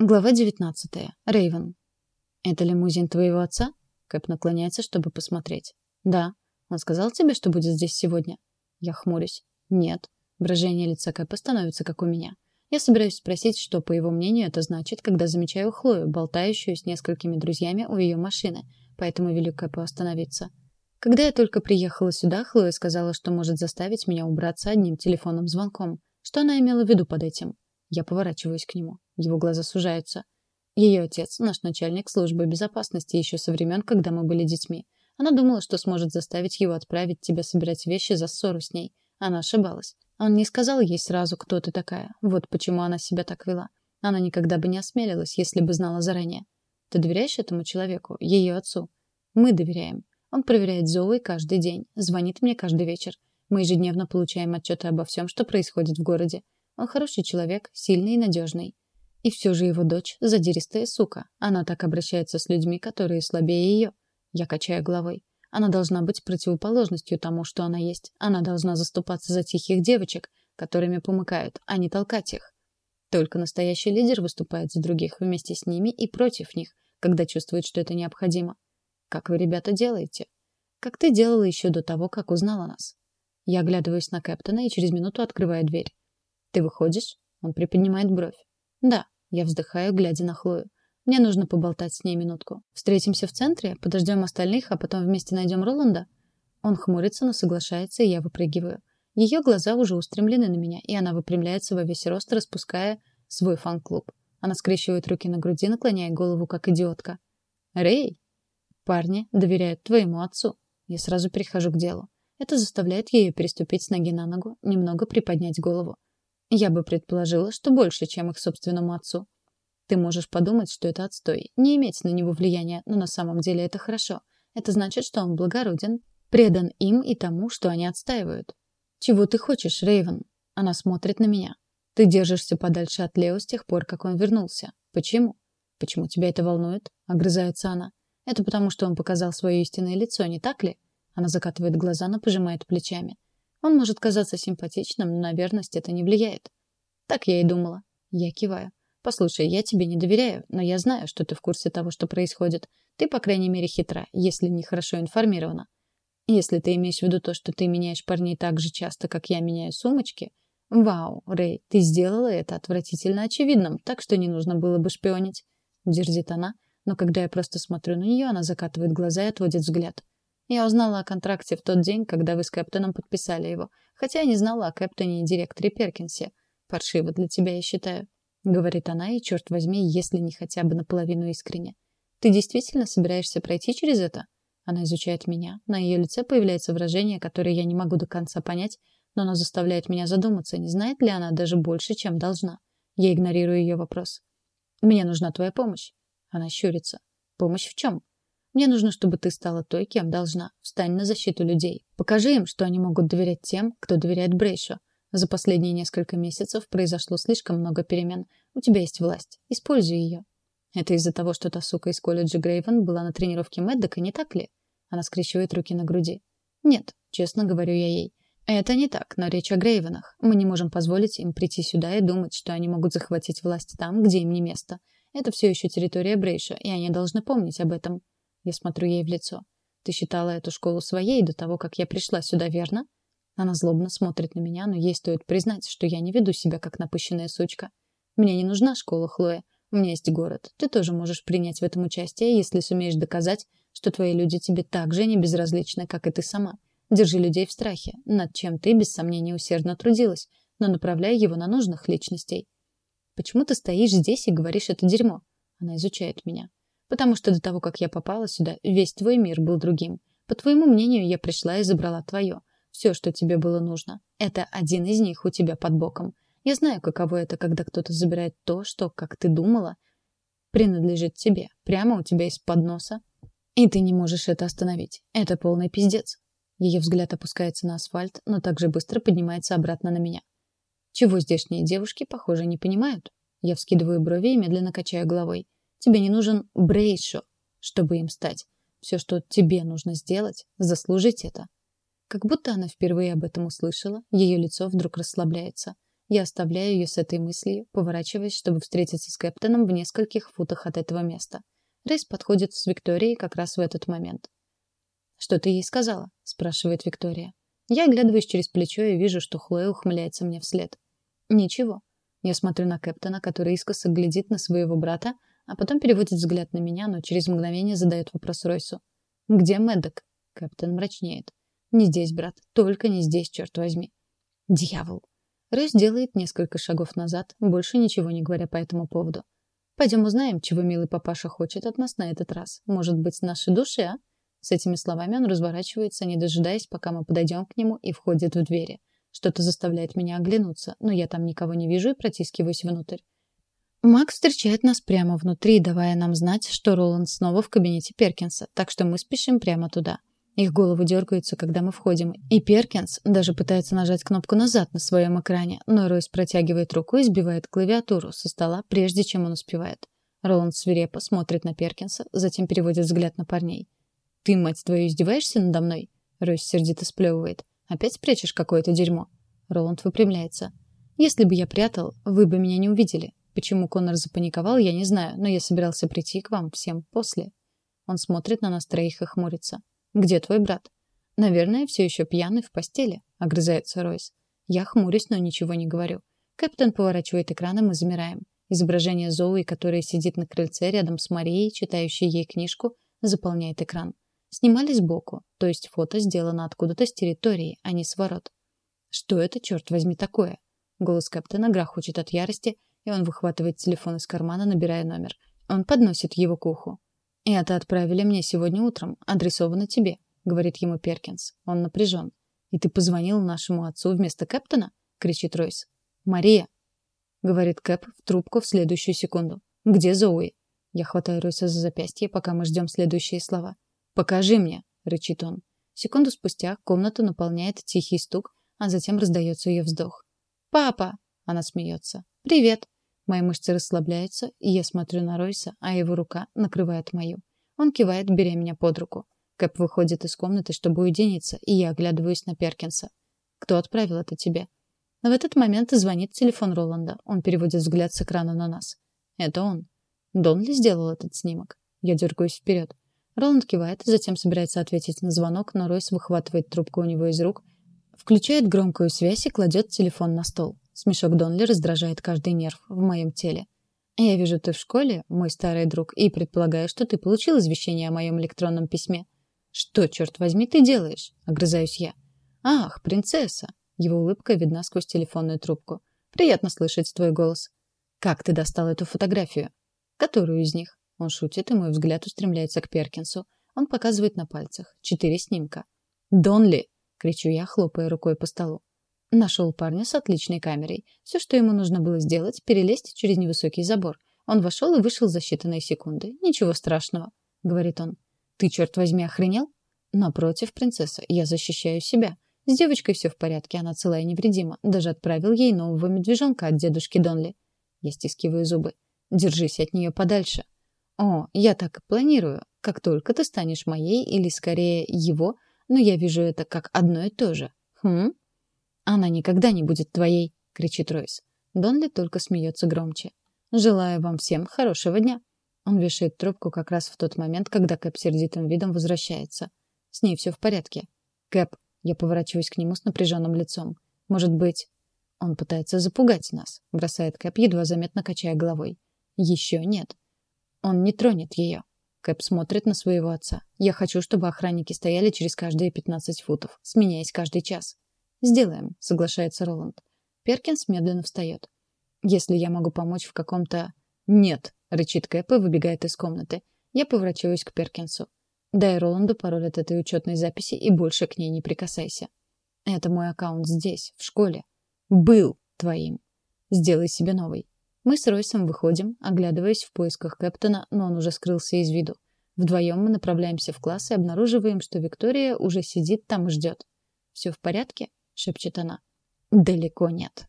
Глава 19. Рейвен. Это лимузин твоего отца? Кэп наклоняется, чтобы посмотреть. Да. Он сказал тебе, что будет здесь сегодня? Я хмурюсь. Нет. Выражение лица Кэпа становится как у меня. Я собираюсь спросить, что, по его мнению, это значит, когда замечаю Хлою, болтающую с несколькими друзьями у ее машины, поэтому велю Кэпу остановиться. Когда я только приехала сюда, Хлоя сказала, что может заставить меня убраться одним телефонным звонком. Что она имела в виду под этим? Я поворачиваюсь к нему. Его глаза сужаются. Ее отец, наш начальник службы безопасности еще со времен, когда мы были детьми. Она думала, что сможет заставить его отправить тебя собирать вещи за ссору с ней. Она ошибалась. Он не сказал ей сразу, кто ты такая. Вот почему она себя так вела. Она никогда бы не осмелилась, если бы знала заранее. Ты доверяешь этому человеку, ее отцу? Мы доверяем. Он проверяет Зоуи каждый день, звонит мне каждый вечер. Мы ежедневно получаем отчеты обо всем, что происходит в городе. Он хороший человек, сильный и надежный. И все же его дочь — задиристая сука. Она так обращается с людьми, которые слабее ее. Я качаю головой. Она должна быть противоположностью тому, что она есть. Она должна заступаться за тихих девочек, которыми помыкают, а не толкать их. Только настоящий лидер выступает за других вместе с ними и против них, когда чувствует, что это необходимо. Как вы, ребята, делаете? Как ты делала еще до того, как узнала нас? Я оглядываюсь на Кэптона и через минуту открываю дверь. Ты выходишь? Он приподнимает бровь. Да, я вздыхаю, глядя на Хлою. Мне нужно поболтать с ней минутку. Встретимся в центре, подождем остальных, а потом вместе найдем Роланда. Он хмурится, но соглашается, и я выпрыгиваю. Ее глаза уже устремлены на меня, и она выпрямляется во весь рост, распуская свой фан-клуб. Она скрещивает руки на груди, наклоняя голову, как идиотка. «Рэй!» «Парни доверяют твоему отцу». Я сразу перехожу к делу. Это заставляет ее переступить с ноги на ногу, немного приподнять голову. Я бы предположила, что больше, чем их собственному отцу. Ты можешь подумать, что это отстой, не иметь на него влияния, но на самом деле это хорошо. Это значит, что он благороден, предан им и тому, что они отстаивают. Чего ты хочешь, Рейвен? Она смотрит на меня. Ты держишься подальше от Лео с тех пор, как он вернулся. Почему? Почему тебя это волнует? Огрызается она. Это потому, что он показал свое истинное лицо, не так ли? Она закатывает глаза, но пожимает плечами. Он может казаться симпатичным, но на верность это не влияет. Так я и думала. Я киваю. Послушай, я тебе не доверяю, но я знаю, что ты в курсе того, что происходит. Ты, по крайней мере, хитра, если не хорошо информирована. Если ты имеешь в виду то, что ты меняешь парней так же часто, как я меняю сумочки, вау, Рэй, ты сделала это отвратительно очевидным, так что не нужно было бы шпионить. Дерзит она, но когда я просто смотрю на нее, она закатывает глаза и отводит взгляд. Я узнала о контракте в тот день, когда вы с Кэптоном подписали его, хотя я не знала о Кэптоне и директоре Перкинсе. Паршиво для тебя, я считаю, говорит она, и черт возьми, если не хотя бы наполовину искренне. Ты действительно собираешься пройти через это? Она изучает меня. На ее лице появляется выражение, которое я не могу до конца понять, но оно заставляет меня задуматься, не знает ли она даже больше, чем должна. Я игнорирую ее вопрос. Мне нужна твоя помощь. Она щурится. Помощь в чем? Мне нужно, чтобы ты стала той, кем должна. Встань на защиту людей. Покажи им, что они могут доверять тем, кто доверяет Брейшу. За последние несколько месяцев произошло слишком много перемен. У тебя есть власть. Используй ее. Это из-за того, что та сука из колледжа Грейвен была на тренировке Мэддока, не так ли? Она скрещивает руки на груди. Нет, честно говорю я ей. Это не так, но речь о Грейвенах. Мы не можем позволить им прийти сюда и думать, что они могут захватить власть там, где им не место. Это все еще территория Брейша, и они должны помнить об этом. Я смотрю ей в лицо. Ты считала эту школу своей до того, как я пришла сюда, верно? Она злобно смотрит на меня, но ей стоит признать, что я не веду себя как напыщенная сучка. Мне не нужна школа, Хлоя. У меня есть город. Ты тоже можешь принять в этом участие, если сумеешь доказать, что твои люди тебе так же не безразличны, как и ты сама. Держи людей в страхе, над чем ты без сомнения усердно трудилась, но направляй его на нужных личностей. Почему ты стоишь здесь и говоришь это дерьмо? Она изучает меня. Потому что до того, как я попала сюда, весь твой мир был другим. По твоему мнению, я пришла и забрала твое. Все, что тебе было нужно. Это один из них у тебя под боком. Я знаю, каково это, когда кто-то забирает то, что, как ты думала, принадлежит тебе, прямо у тебя из-под носа. И ты не можешь это остановить. Это полный пиздец. Ее взгляд опускается на асфальт, но также быстро поднимается обратно на меня. Чего здешние девушки, похоже, не понимают. Я вскидываю брови и медленно качаю головой. Тебе не нужен Брейшо, чтобы им стать. Все, что тебе нужно сделать, заслужить это. Как будто она впервые об этом услышала, ее лицо вдруг расслабляется. Я оставляю ее с этой мыслью, поворачиваясь, чтобы встретиться с Кэптоном в нескольких футах от этого места. Рейс подходит с Викторией как раз в этот момент. «Что ты ей сказала?» — спрашивает Виктория. Я оглядываюсь через плечо и вижу, что Хлоя ухмыляется мне вслед. «Ничего». Я смотрю на Кэптона, который искоса глядит на своего брата, а потом переводит взгляд на меня, но через мгновение задает вопрос Ройсу. «Где Мэддок?» Кэптон мрачнеет. «Не здесь, брат. Только не здесь, черт возьми». «Дьявол!» Ройс делает несколько шагов назад, больше ничего не говоря по этому поводу. «Пойдем узнаем, чего милый папаша хочет от нас на этот раз. Может быть, наши души, а?» С этими словами он разворачивается, не дожидаясь, пока мы подойдем к нему, и входит в двери. Что-то заставляет меня оглянуться, но я там никого не вижу и протискиваюсь внутрь. Макс встречает нас прямо внутри, давая нам знать, что Роланд снова в кабинете Перкинса, так что мы спешим прямо туда. Их головы дергаются, когда мы входим, и Перкинс даже пытается нажать кнопку назад на своем экране, но Ройс протягивает руку и сбивает клавиатуру со стола, прежде чем он успевает. Роланд свирепо смотрит на Перкинса, затем переводит взгляд на парней. «Ты, мать твою, издеваешься надо мной?» Ройс сердито сплевывает. «Опять спрячешь какое-то дерьмо?» Роланд выпрямляется. «Если бы я прятал, вы бы меня не увидели. Почему Коннор запаниковал, я не знаю, но я собирался прийти к вам всем после». Он смотрит на нас троих и хмурится. «Где твой брат?» «Наверное, все еще пьяный в постели», — огрызается Ройс. Я хмурюсь, но ничего не говорю. Капитан поворачивает экран, и мы замираем. Изображение Зоуи, которая сидит на крыльце рядом с Марией, читающей ей книжку, заполняет экран. Снимали сбоку, то есть фото сделано откуда-то с территории, а не с ворот. Что это, черт возьми, такое? Голос капитана грохочет от ярости, и он выхватывает телефон из кармана, набирая номер. Он подносит его к уху. «И это отправили мне сегодня утром. Адресовано тебе», — говорит ему Перкинс. Он напряжен. «И ты позвонил нашему отцу вместо Кэптона?» — кричит Ройс. «Мария!» — говорит Кэп в трубку в следующую секунду. «Где Зоуи?» Я хватаю Ройса за запястье, пока мы ждем следующие слова. «Покажи мне!» — рычит он. Секунду спустя комнату наполняет тихий стук, а затем раздается ее вздох. «Папа!» — она смеется. «Привет!» Мои мышцы расслабляются, и я смотрю на Ройса, а его рука накрывает мою. Он кивает, беря меня под руку. Кэп выходит из комнаты, чтобы уединиться, и я оглядываюсь на Перкинса. «Кто отправил это тебе?» Но в этот момент звонит телефон Роланда. Он переводит взгляд с экрана на нас. «Это он». Донли сделал этот снимок. Я дергаюсь вперед. Роланд кивает, затем собирается ответить на звонок, но Ройс выхватывает трубку у него из рук, включает громкую связь и кладет телефон на стол. Смешок Донли раздражает каждый нерв в моем теле. «Я вижу, ты в школе, мой старый друг, и предполагаю, что ты получил извещение о моем электронном письме». «Что, черт возьми, ты делаешь?» — огрызаюсь я. «Ах, принцесса!» Его улыбка видна сквозь телефонную трубку. «Приятно слышать твой голос». «Как ты достал эту фотографию?» «Которую из них?» Он шутит, и мой взгляд устремляется к Перкинсу. Он показывает на пальцах. Четыре снимка. «Донли!» — кричу я, хлопая рукой по столу. Нашел парня с отличной камерой. Все, что ему нужно было сделать, перелезть через невысокий забор. Он вошел и вышел за считанные секунды. «Ничего страшного», — говорит он. «Ты, черт возьми, охренел?» «Напротив, принцесса, я защищаю себя. С девочкой все в порядке, она целая и невредима. Даже отправил ей нового медвежонка от дедушки Донли». Я стискиваю зубы. «Держись от нее подальше». О, я так и планирую. Как только ты станешь моей, или скорее его, но я вижу это как одно и то же. Хм? Она никогда не будет твоей, кричит Ройс. Донли только смеется громче. Желаю вам всем хорошего дня. Он вешает трубку как раз в тот момент, когда Кэп сердитым видом возвращается. С ней все в порядке. Кэп, я поворачиваюсь к нему с напряженным лицом. Может быть, он пытается запугать нас, бросает Кэп, едва заметно качая головой. Еще нет. Он не тронет ее. Кэп смотрит на своего отца. Я хочу, чтобы охранники стояли через каждые 15 футов, сменяясь каждый час. Сделаем, соглашается Роланд. Перкинс медленно встает. Если я могу помочь в каком-то... Нет, рычит Кэп и выбегает из комнаты. Я поворачиваюсь к Перкинсу. Дай Роланду пароль от этой учетной записи и больше к ней не прикасайся. Это мой аккаунт здесь, в школе. Был твоим. Сделай себе новый. Мы с Ройсом выходим, оглядываясь в поисках Кэптона, но он уже скрылся из виду. Вдвоем мы направляемся в класс и обнаруживаем, что Виктория уже сидит там и ждет. «Все в порядке?» — шепчет она. «Далеко нет».